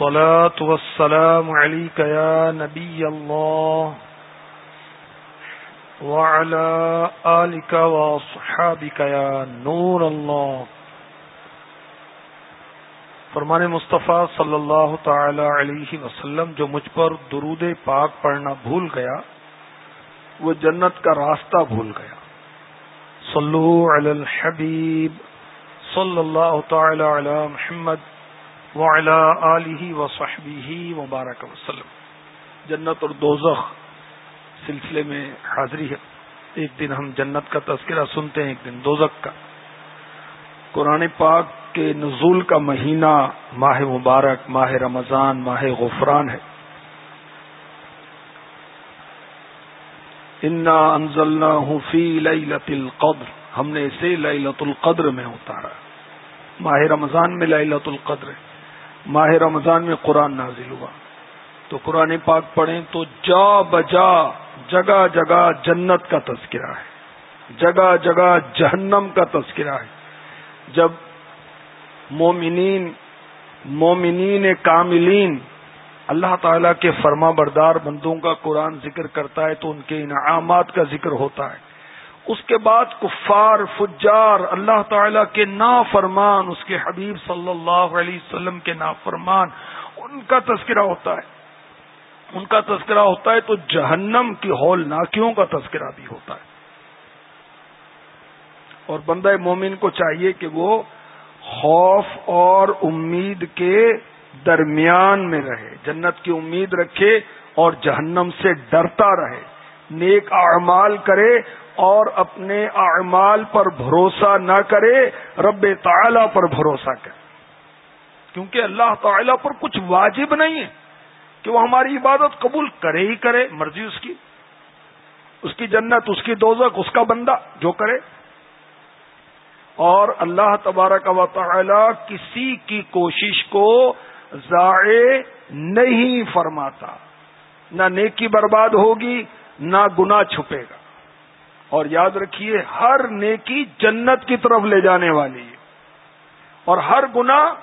والصلاة والسلام عليك يا نبي الله وعلى آلك وصحابك يا نور الله فرمان مصطفیٰ صلی اللہ تعالی علیہ وسلم جو مجھ پر درود پاک پڑھنا بھول گیا، وہ جنت کا راستہ بھول گیا۔ صلو علی الحبیب، صلی اللہ تعالی علی محمد وعلی آلہ وصحبہ وبارک وسلم۔ جنت اور دوزخ سلسلے میں حاضری ہے۔ ایک دن ہم جنت کا تذکرہ سنتے ہیں، ایک دن دوزخ کا۔ قرآن پاک کے نزول کا مہینہ ماہ مبارک، ماہ رمضان، ماہ غفران ہے۔ انا انزلنا فی لیلت القدر۔ ہم نے اسے لیلت القدر میں اتارا۔ ماہ رمضان میں لیلت القدر۔ ماہ رمضان میں قرآن نازل ہوا۔ تو قرآن پاک پڑھیں تو جا بجا جگہ جگہ جنت کا تذکرہ ہے۔ جگہ جگہ جہنم کا تذکرہ ہے۔ جب مومنین مومنین کاملین اللہ تعالی کے فرما بردار بندوں کا قرآن ذکر کرتا ہے تو ان کے انعامات کا ذکر ہوتا ہے۔ اس کے بعد کفار، فجار، اللہ تعالی کے نا فرمان اس کے حبیب صلی اللہ علیہ وسلم کے نا فرمان ان کا تذکرہ ہوتا ہے۔ ان کا تذکرہ ہوتا ہے تو جہنم کی ہول ناکیوں کا تذکرہ بھی ہوتا ہے۔ اور بندہ مومن کو چاہیے کہ وہ خوف اور امید کے درمیان میں رہے، جنت کی امید رکھے اور جہنم سے ڈرتا رہے، نیک اعمال کرے اور اپنے اعمال پر بھروسہ نہ کرے، رب تعالی پر بھروسہ کرے۔ کیونکہ اللہ تعالی پر کچھ واجب نہیں ہے کہ وہ ہماری عبادت قبول کرے ہی کرے، مرضی اس کی۔ اس کی جنت، اس کی دوزک اس کا بندہ جو کرے۔ اور اللہ تبارک و تعالی کسی کی کوشش کو ضائع نہیں فرماتا۔ نہ نیکی برباد ہوگی، نہ گنا چھپے گا۔ اور یاد رکھیے، ہر نیکی جنت کی طرف لے جانے والی ہے۔ اور ہر گنا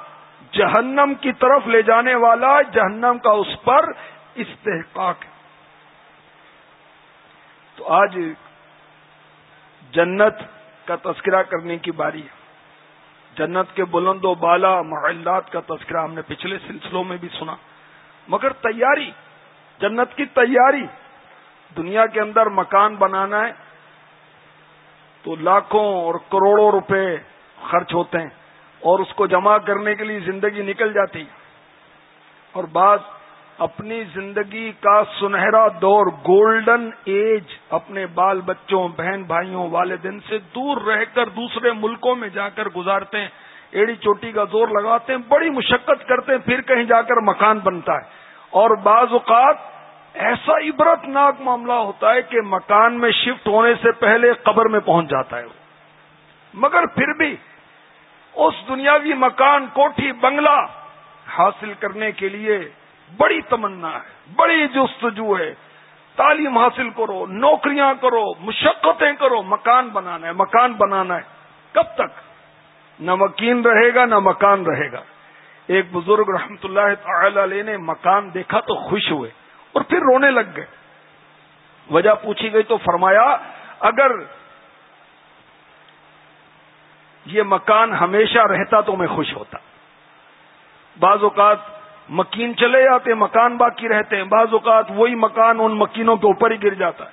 جہنم کی طرف لے جانے والا جہنم کا اس پر استحقاق ہے۔ تو آج جنت کا تذکرہ کرنے کی باری ہے۔ جنت کے بلند و بالا محلات کا تذکرہ ہم نے پچھلے سلسلوں میں بھی سنا۔ مگر تیاری، جنت کی تیاری، دنیا کے اندر مکان بنانا ہے تو لاکھوں اور کروڑوں روپے خرچ ہوتے ہیں اور اس کو جمع کرنے کے لیے زندگی نکل جاتی اور بعض اپنی زندگی کا سنہرا دور گولڈن ایج اپنے بال بچوں، بہن بھائیوں، والدین سے دور رہ کر دوسرے ملکوں میں جا کر گزارتے ہیں، ایڑی چوٹی کا زور لگاتے ہیں، بڑی مشقت کرتے ہیں، پھر کہیں جا کر مکان بنتا ہے۔ اور بعض اوقات ایسا عبرت ناک معاملہ ہوتا ہے کہ مکان میں شفٹ ہونے سے پہلے قبر میں پہنچ جاتا ہے وہ۔ مگر پھر بھی اس دنیاوی مکان، کوٹھی، بنگلہ حاصل کرنے کے لیے بڑی تمنا ہے، بڑی جستجو ہے۔ تعلیم حاصل کرو، نوکریاں کرو، مشقتیں کرو، مکان بنانا ہے، مکان بنانا ہے۔ کب تک؟ نہ مکین رہے گا، نہ مکان رہے گا۔ ایک بزرگ رحمت اللہ تعالی علیہ نے مکان دیکھا تو خوش ہوئے۔ اور پھر رونے لگ گئے۔ وجہ پوچھی گئی تو فرمایا، اگر یہ مکان ہمیشہ رہتا تو میں خوش ہوتا۔ بعض اوقات مکین چلے جاتے مکان باقی رہتے ہیں بعض اوقات وہی مکان ان مکینوں کے اوپر ہی گر جاتا ہے۔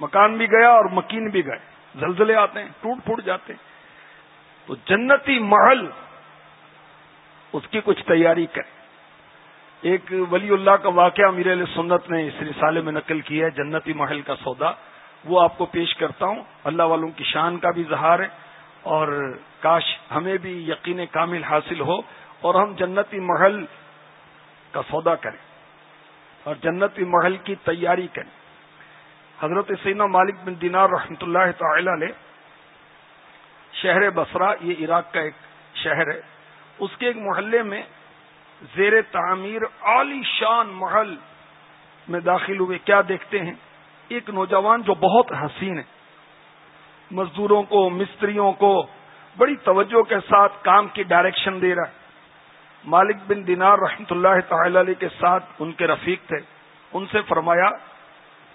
مکان بھی گیا اور مکین بھی گئے، زلزلے آتے ہیں، ٹوٹ پھوٹ جاتے ہیں۔ تو جنتی محل اس کی کچھ تیاری کرے ایک ولی اللہ کا واقعہ امیر علیہ سنت نے اس رسالے میں نقل کیا ہے، جنتی محل کا سودا۔ وہ آپ کو پیش کرتا ہوں۔ اللہ والوں کی شان کا بھی اظہار ہے اور کاش ہمیں بھی یقین کامل حاصل ہو اور ہم جنتی محل کا سودا کریں اور جنتی محل کی تیاری کریں۔ حضرت سینا مالک بن دینار رحمت اللہ تعالی علیہ، شہر بسرا یہ عراق کا ایک شہر ہے۔ اس کے ایک محلے میں زیر تعمیر عالی شان محل میں داخل ہوئے۔ کیا دیکھتے ہیں؟ ایک نوجوان جو بہت حسین ہے۔ مزدوروں کو، مستریوں کو بڑی توجہ کے ساتھ کام کی ڈائریکشن دے رہا ہے۔ مالک بن دینار رحمت اللہ تعالی علیہ کے ساتھ ان کے رفیق تھے۔ ان سے فرمایا،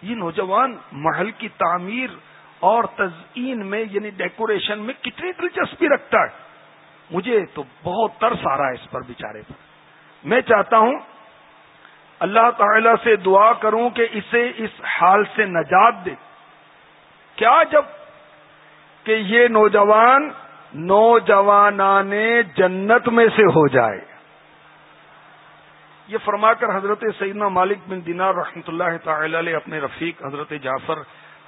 یہ نوجوان محل کی تعمیر اور تزئین میں یعنی ڈیکوریشن میں کتنی دلچسپی رکھتا ہے۔ مجھے تو بہت ترس آ رہا ہے اس پر بیچارے پر۔ میں چاہتا ہوں اللہ تعالی سے دعا کروں کہ اسے اس حال سے نجات دے۔ کیا جبکہ یہ نوجوان نوجوانان جنت میں سے ہو جائے۔ یہ فرما کر حضرت سیدنا مالک بن دینار رحمۃ اللہ تعالی علیہ اپنے رفیق حضرت جعفر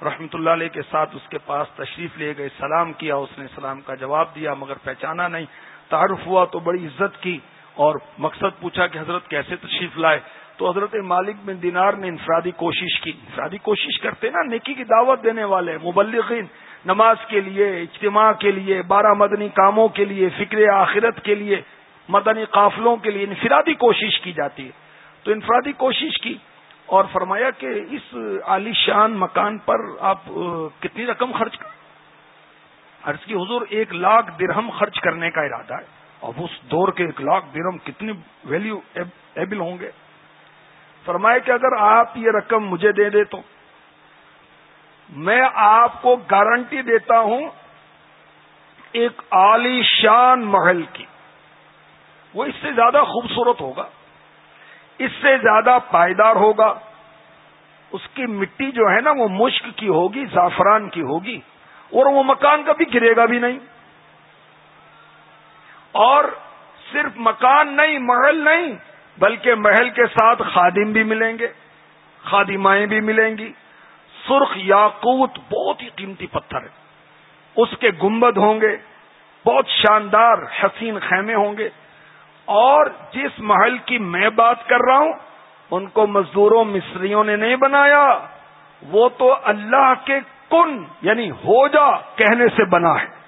رحمۃ اللہ علیہ کے ساتھ اس کے پاس تشریف لے گئے، سلام کیا، اس نے سلام کا جواب دیا، مگر پہچانا نہیں، تعارف ہوا تو بڑی عزت کی۔ اور مقصد پوچھا کہ حضرت کیسے تشریف لائے، تو حضرت مالک بن دینار نے انفرادی کوشش کی۔ انفرادی کوشش کرتے نا، نیکی کی دعوت دینے والے، مبلغین، نماز کے لیے، اجتماع کے لیے، بارہ مدنی کاموں کے لیے، فکر آخرت کے لیے، مدنی قافلوں کے لیے انفرادی کوشش کی جاتی ہے۔ تو انفرادی کوشش کی اور فرمایا کہ اس عالی شان مکان پر آپ کتنی رقم خرچ کر عرض کی حضور، ایک لاکھ درہم خرچ کرنے کا ارادہ ہے۔ اب اس دور کے ایک لاکھ درم کتنی ویلیو ایبل ہوں گے؟ فرمائے کہ اگر آپ یہ رقم مجھے دے دے تو میں آپ کو گارنٹی دیتا ہوں ایک عالی شان محل کی۔ وہ اس سے زیادہ خوبصورت ہوگا، اس سے زیادہ پائیدار ہوگا، اس کی مٹی جو ہے نا وہ مشک کی ہوگی، زعفران کی ہوگی، اور وہ مکان کبھی گرے گا بھی نہیں۔ اور صرف مکان نہیں، محل نہیں، بلکہ محل کے ساتھ خادم بھی ملیں گے، خادمائیں بھی ملیں گی۔ سرخ یاقوت بہت ہی قیمتی پتھر ہے۔ اس کے گنبد ہوں گے، بہت شاندار حسین خیمے ہوں گے۔ اور جس محل کی میں بات کر رہا ہوں، ان کو مزدوروں، مصریوں نے نہیں بنایا۔ وہ تو اللہ کے کن یعنی ہو جا کہنے سے بنا ہے۔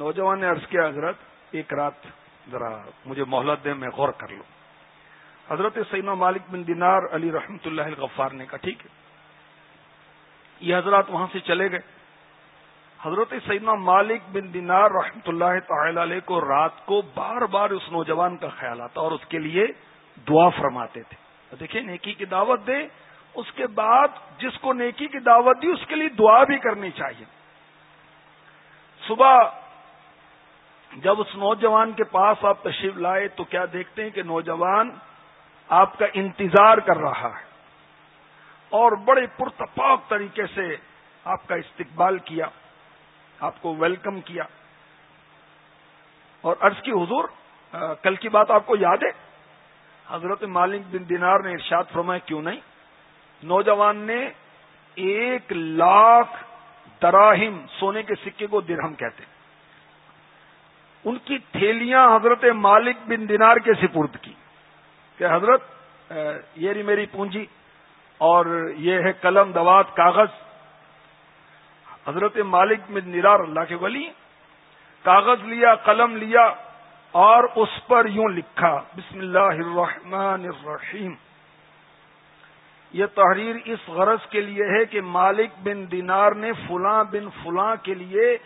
نوجوان نے عرض کیا، حضرت، ایک رات ذرا مجھے مہلت دے میں غور کر لوں۔ حضرت سینا مالک بن دینار علی رحمت اللہ الغفار نے کہا، ٹھیک ہے۔ یہ حضرات وہاں سے چلے گئے۔ حضرت سیدنا مالک بن دینار رحمت اللہ تعالی علیہ کو رات کو بار بار اس نوجوان کا خیال آتا اور اس کے لیے دعا فرماتے تھے۔ دیکھیں، نیکی کی دعوت دے اس کے بعد جس کو نیکی کی دعوت دی، اس کے لیے دعا بھی کرنی چاہیے۔ صبح جب اس نوجوان کے پاس آپ تشریف لائے تو کیا دیکھتے ہیں کہ نوجوان آپ کا انتظار کر رہا ہے اور بڑے پرتپاک طریقے سے آپ کا استقبال کیا، آپ کو ویلکم کیا۔ اور عرض کی حضور کل کی بات آپ کو یاد ہے؟ حضرت مالک بن دینار نے ارشاد فرمایا، کیوں نہیں؟ نوجوان نے ایک لاکھ دراہم سونے کے سکے کو درہم کہتے ہیں۔ ان کی تھیلیاں حضرت مالک بن دینار کے سپرد کی کہ حضرت یہ رہی میری پونجی اور یہ ہے قلم، دوات، کاغذ۔ حضرت مالک بن دینار اللہ کے ولی کاغذ لیا، قلم لیا اور اس پر یوں لکھا، بسم اللہ الرحمن الرحیم۔ یہ تحریر اس غرض کے لیے ہے کہ مالک بن دینار نے فلاں بن فلاں کے لیے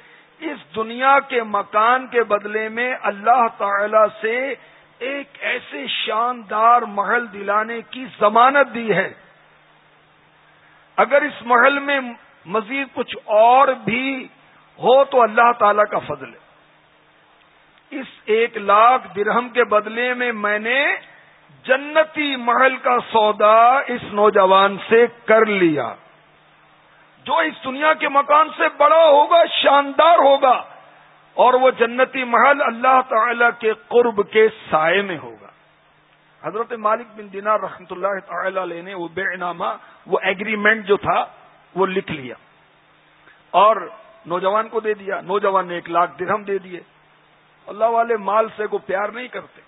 اس دنیا کے مکان کے بدلے میں اللہ تعالی سے ایک ایسے شاندار محل دلانے کی ضمانت دی ہے۔ اگر اس محل میں مزید کچھ اور بھی ہو تو اللہ تعالی کا فضل ہے۔ اس ایک لاکھ درہم کے بدلے میں میں نے جنتی محل کا سودا اس نوجوان سے کر لیا۔ جو اس دنیا کے مکان سے بڑا ہوگا، شاندار ہوگا، اور وہ جنتی محل اللہ تعالی کے قرب کے سائے میں ہوگا۔ حضرت مالک بن دینا رحمت اللہ تعالی علیہ نے وہ بے انعامہ وہ ایگریمنٹ جو تھا، وہ لکھ لیا۔ اور نوجوان کو دے دیا، نوجوان نے ایک لاکھ درہم دے دیے۔ اللہ والے مال سے کو پیار نہیں کرتے۔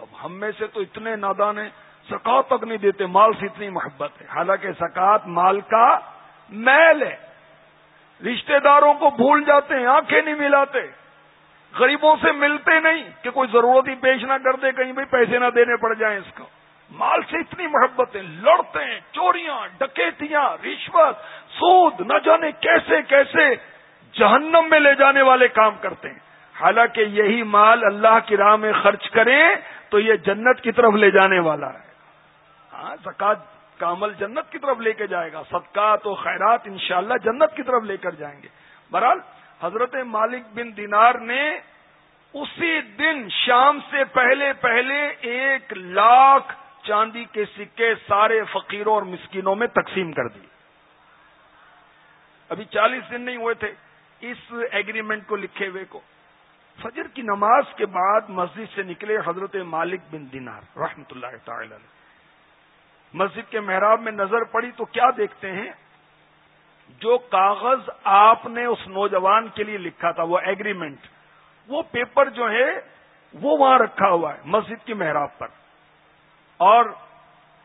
اب ہم میں سے تو اتنے نادان ہیں سکاط تک نہیں دیتے، مال سے اتنی محبت ہے۔ حالانکہ سکاط مال کا میل ہے۔ رشتہ داروں کو بھول جاتے ہیں، آنکھیں نہیں ملاتے۔ غریبوں سے ملتے نہیں کہ کوئی ضرورت ہی پیش نہ کر دے، کہیں بھی پیسے نہ دینے پڑ جائیں اس کو۔ مال سے اتنی محبت ہے لڑتے ہیں، چوریاں، ڈکیتیاں، رشوت، سود، نہ جانے کیسے کیسے جہنم میں لے جانے والے کام کرتے ہیں۔ حالانکہ یہی مال اللہ کی راہ میں خرچ کریں تو یہ جنت کی طرف لے جانے والا ہے۔ ہاں زکات کا عمل جنت کی طرف لے کے جائے گا۔ صدقات و خیرات انشاءاللہ جنت کی طرف لے کر جائیں گے۔ بہرحال، حضرت مالک بن دینار نے اسی دن شام سے پہلے پہلے ایک لاکھ چاندی کے سکے سارے فقیروں اور مسکینوں میں تقسیم کر دی۔ ابھی چالیس دن نہیں ہوئے تھے۔ اس ایگریمنٹ کو لکھے ہوئے کو۔ فجر کی نماز کے بعد مسجد سے نکلے حضرت مالک بن دینار رحمت اللہ تعالی مسجد کے محراب میں نظر پڑی تو کیا دیکھتے ہیں؟ جو کاغذ آپ نے اس نوجوان کے لیے لکھا تھا، وہ ایگریمنٹ وہ پیپر جو ہے، وہ وہاں رکھا ہوا ہے، مسجد کی محراب پر. اور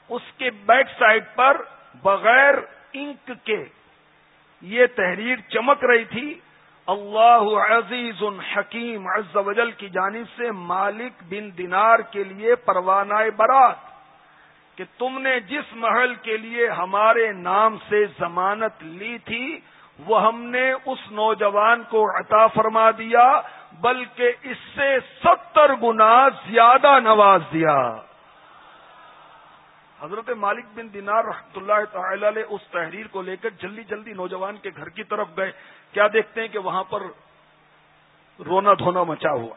اس کے بیک سائڈ پر بغیر انک کے یہ تحریر چمک رہی تھی، اللہ عزیز حکیم عز وجل کی جانب سے مالک بن دینار کے لیے پروانہ برات. کہ تم نے جس محل کے لیے ہمارے نام سے ضمانت لی تھی، وہ ہم نے اس نوجوان کو عطا فرما دیا، بلکہ اس سے ستر گنا زیادہ نواز دیا۔ حضرت مالک بن دینار رحمت اللہ تعالی علیہ اس تحریر کو لے کر جلدی جلدی نوجوان کے گھر کی طرف گئے۔ کیا دیکھتے ہیں کہ وہاں پر رونا دھونا مچا ہوا۔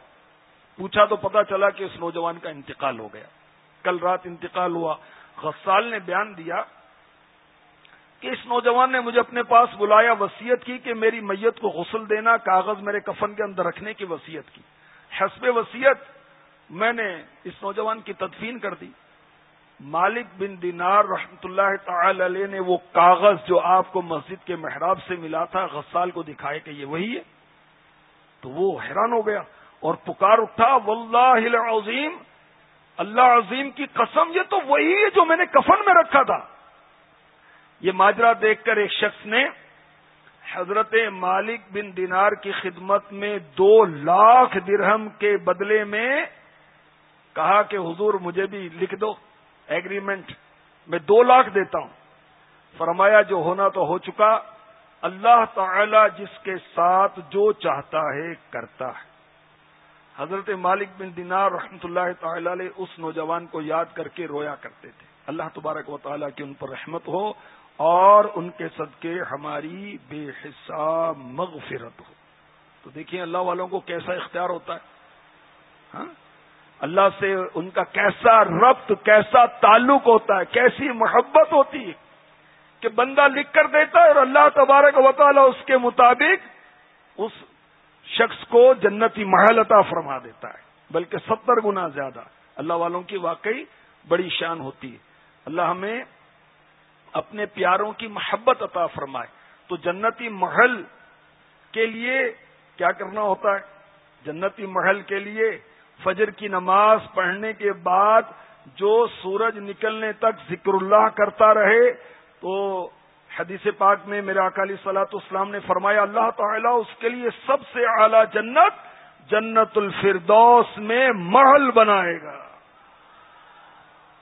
پوچھا تو پتا چلا کہ اس نوجوان کا انتقال ہو گیا۔ کل رات انتقال ہوا۔ غسال نے بیان دیا کہ اس نوجوان نے مجھے اپنے پاس بلایا وسیعت کی کہ میری میت کو غسل دینا، کاغذ میرے کفن کے اندر رکھنے کی وسیعت کی۔ حسب وسیعت میں نے اس نوجوان کی تدفین کر دی۔ مالک بن دینار رحمت اللہ تعالی علیہ نے وہ کاغذ جو آپ کو مسجد کے محراب سے ملا تھا غسال کو دکھائے کہ یہ وہی ہے۔ تو وہ حیران ہو گیا اور پکار اٹھا، واللہ العظیم! اللہ عظیم کی قسم، یہ تو وہی ہے جو میں نے کفن میں رکھا تھا۔ یہ ماجرا دیکھ کر ایک شخص نے حضرت مالک بن دینار کی خدمت میں دو لاکھ درہم کے بدلے میں کہا کہ حضور مجھے بھی لکھ دو ایگریمنٹ میں دو لاکھ دیتا ہوں۔ فرمایا، جو ہونا تو ہو چکا، اللہ تعالی جس کے ساتھ جو چاہتا ہے کرتا ہے۔ حضرت مالک بن دینار رحمت اللہ تعالی علیہ اس نوجوان کو یاد کر کے رویا کرتے تھے۔ اللہ تبارک و تعالیٰ کی ان پر رحمت ہو اور ان کے صدقے ہماری بے حساب مغفرت ہو۔ تو دیکھیں اللہ والوں کو کیسا اختیار ہوتا ہے۔ ہاں؟ اللہ سے ان کا کیسا ربط، کیسا تعلق ہوتا ہے، کیسی محبت ہوتی ہے کہ بندہ لکھ کر دیتا ہے اور اللہ تبارک و تعالی اس کے مطابق اس شخص کو جنتی محل عطا فرما دیتا ہے، بلکہ ستر گنا زیادہ۔ اللہ والوں کی واقعی بڑی شان ہوتی ہے۔ اللہ ہمیں اپنے پیاروں کی محبت عطا فرمائے۔ تو جنتی محل کے لیے کیا کرنا ہوتا ہے؟ جنتی محل کے لیے فجر کی نماز پڑھنے کے بعد جو سورج نکلنے تک ذکر اللہ کرتا رہے، تو حدیث پاک میں میرا اکالی سلاط اسلام نے فرمایا، اللہ تعالیٰ اس کے لیے سب سے اعلی جنت جنت الفردوس میں محل بنائے گا۔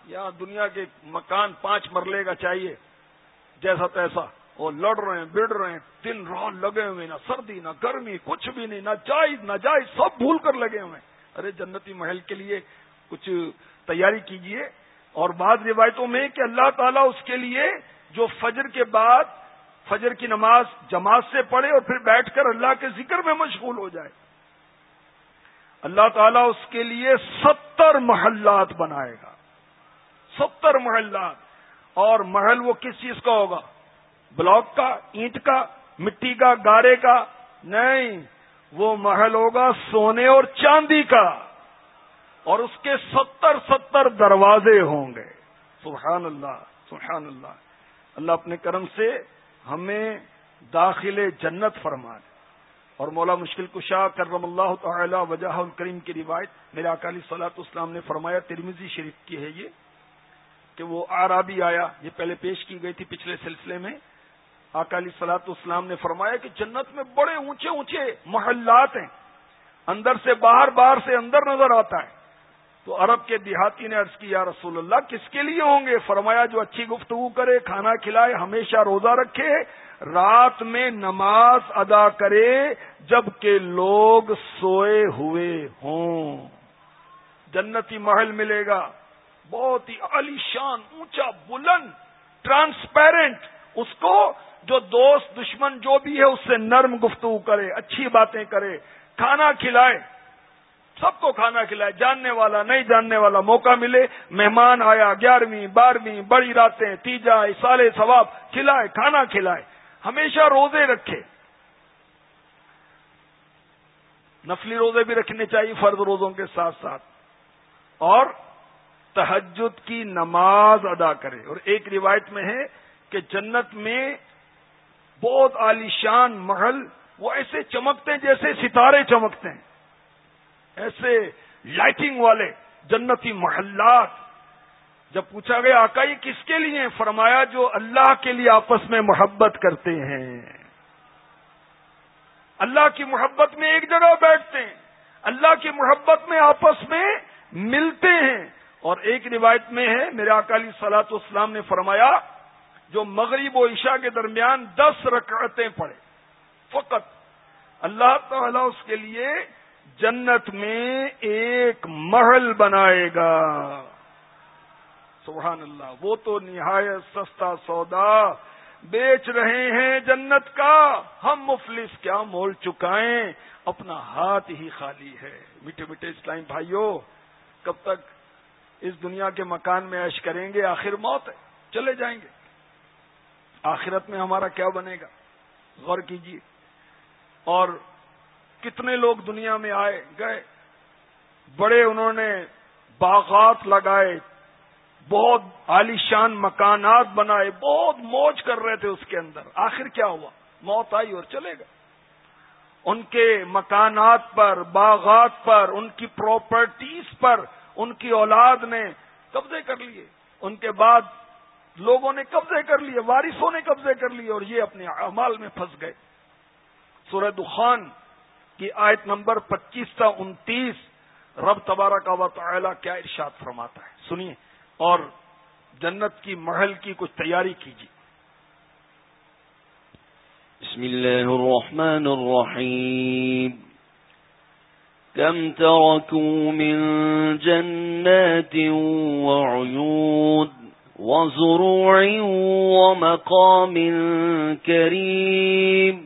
یا دنیا کے مکان پانچ مرلے کا چاہیے۔ جیسا تیسا۔ وہ لڑ رہے ہیں بڑ رہے ہیں۔ دن رات لگے ہوئے، نہ سردی، نہ گرمی، کچھ بھی نہیں، نہ جائز نہ جائز، سب بھول کر لگے ہوئے ارے جنتی محل کے لیے کچھ تیاری کیجیے اور بعض روایتوں میں کہ اللہ تعالیٰ اس کے لیے جو فجر کے بعد فجر کی نماز جماعت سے پڑھے اور پھر بیٹھ کر اللہ کے ذکر میں مشغول ہو جائے۔ اللہ تعالیٰ اس کے لیے ستر محلات بنائے گا۔ ستر محلات۔ اور محل وہ کس چیز کا ہوگا؟ بلاک کا، اینٹ کا، مٹی کا، گارے کا۔ نہیں، وہ محل ہوگا سونے اور چاندی کا۔ اور اس کے ستر ستر دروازے ہوں گے۔ سبحان اللہ سبحان اللہ۔ اللہ اپنے کرم سے ہمیں داخل جنت فرما دے اور مولا مشکل کشا کرم اللہ تعالی وجہ الکریم کی روایت میرے اکالی صلاحت اسلام نے فرمایا ترمیزی شریف کی ہے یہ کہ وہ آرابی آیا، یہ پہلے پیش کی گئی تھی پچھلے سلسلے میں۔ اکالی سلاط اسلام نے فرمایا کہ جنت میں بڑے اونچے اونچے محلات ہیں۔ اندر سے باہر باہر سے اندر نظر آتا ہے۔ تو عرب کے دیہاتی نے عرض کیا رسول اللہ، کس کے لیے ہوں گے؟ فرمایا، جو اچھی گفتگو کرے، کھانا کھلائے، ہمیشہ روزہ رکھے، رات میں نماز ادا کرے، جبکہ لوگ سوئے ہوئے ہوں۔ جنتی محل ملے گا۔ بہت ہی عالیشان اونچا، بلند ٹرانسپیرنٹ اس کو جو دوست دشمن جو بھی ہے، اس سے نرم گفتگو کرے، اچھی باتیں کرے، کھانا کھلائے۔ سب کو کھانا کھلائے۔ جاننے والا، نہیں جاننے والا موقع ملے۔ مہمان آیا، گیارہویں، بارہویں، بڑی راتیں، تیجا سالے ثواب، کھلائے، کھانا کھلائے۔ ہمیشہ روزے رکھے۔ نفلی روزے بھی رکھنے چاہیے فرض روزوں کے ساتھ ساتھ۔ اور تحجد کی نماز ادا کرے۔ اور ایک روایت میں ہے کہ جنت میں بہت عالیشان محل وہ ایسے چمکتے ہیں جیسے ستارے چمکتے ہیں۔ ایسے لائٹنگ والے جنتی محلات۔ جب پوچھا گیا، آقا، یہ کس کے لیے؟ فرمایا، جو اللہ کے لیے آپس میں محبت کرتے ہیں۔ اللہ کی محبت میں ایک جگہ بیٹھتے ہیں۔ اللہ کی محبت میں آپس میں ملتے ہیں۔ اور ایک روایت میں ہے، میرے اکالی سلاط اسلام نے فرمایا، جو مغرب و عشاء کے درمیان دس رکعتیں پڑے فقط اللہ تعالی اس کے لیے جنت میں ایک محل بنائے گا۔ سبحان اللہ، وہ تو نہایت سستا سودا بیچ رہے ہیں جنت کا۔ ہم مفلس کیا مول چکائیں، اپنا ہاتھ ہی خالی ہے۔ میٹھے میٹھے اسلام بھائیوں کب تک اس دنیا کے مکان میں عش کریں گے، آخر موت ہے چلے جائیں گے۔ آخرت میں ہمارا کیا بنے گا؟ غور کیجیے اور کتنے لوگ دنیا میں آئے، گئے۔ بڑے انہوں نے باغات لگائے، بہت عالیشان مکانات بنائے، بہت موج کر رہے تھے اس کے اندر۔ آخر کیا ہوا؟ موت آئی اور چلے گا ان کے مکانات پر، باغات پر، ان کی پراپرٹیز پر، ان کی اولاد نے قبضے کر لیے۔ ان کے بعد لوگوں نے قبضے کر لیے، وارثوں نے قبضے کر لیے اور یہ اپنے اعمال میں پھنس گئے۔ سورہ دخان کی آیت نمبر پچیس تا انتیس، رب تبارہ کا وطلا کیا ارشاد فرماتا ہے۔ سنیے، اور جنت کی محل کی کچھ تیاری کیجیے۔ بسم اللہ الرحمن الرحیم۔ كم تركوا من جنات وعيود وزروع ومقام كريم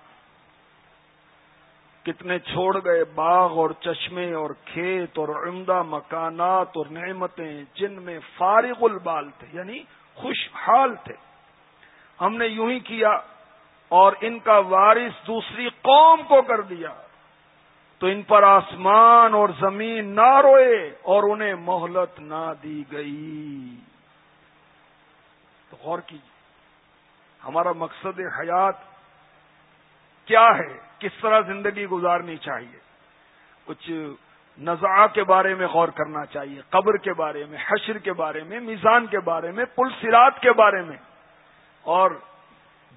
کتنے چھوڑ گئے باغ اور چشمے اور کھیت اور عمدہ مکانات اور نعمتیں جن میں فارغ البال تھے یعنی خوشحال تھے۔ ہم نے یوں ہی کیا اور ان کا وارث دوسری قوم کو کر دیا۔ تو ان پر آسمان اور زمین نہ روئے اور انہیں مہلت نہ دی گئی۔ تو غور کیجیے، ہمارا مقصد حیات کیا ہے؟ کس طرح زندگی گزارنی چاہیے؟ کچھ نزا کے بارے میں غور کرنا چاہیے، قبر کے بارے میں، حشر کے بارے میں، میزان کے بارے میں، پل سرات کے بارے میں، اور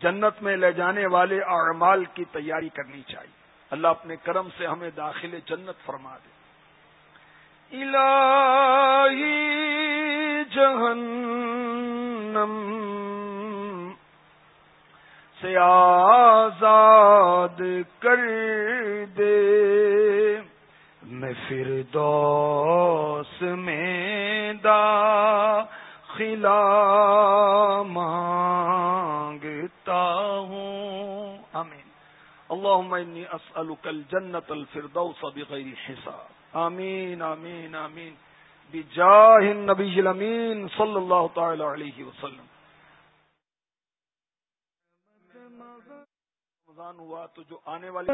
جنت میں لے جانے والے اعمال کی تیاری کرنی چاہیے۔ اللہ اپنے کرم سے ہمیں داخل جنت فرما دے۔ الہی جہنم سے آزاد کر دے۔ میں پھر دوس میں دا خلا مانگتا ہوں۔ آمین۔ اللهم انی اسألک الجنت الفردوس بغیر حساب۔ آمین آمین آمین۔ بجاہ النبی الامین صلی اللہ تعالی علیہ وسلم۔ رمضان ہوا تو جو آنے والی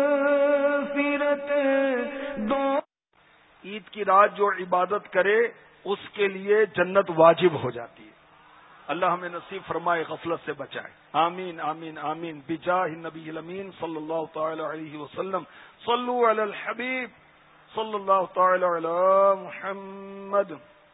عید کی رات جو عبادت کرے اس کے لیے جنت واجب ہو جاتی ہے۔ اللہ ہمیں نصیب فرمائے غفلت سے بچائے۔ آمین آمین آمین۔ بجاہ نبی الامین صلی اللہ تعالی علیہ وسلم۔ صلو علی الحبیب صلی اللہ تعالی علی محمد۔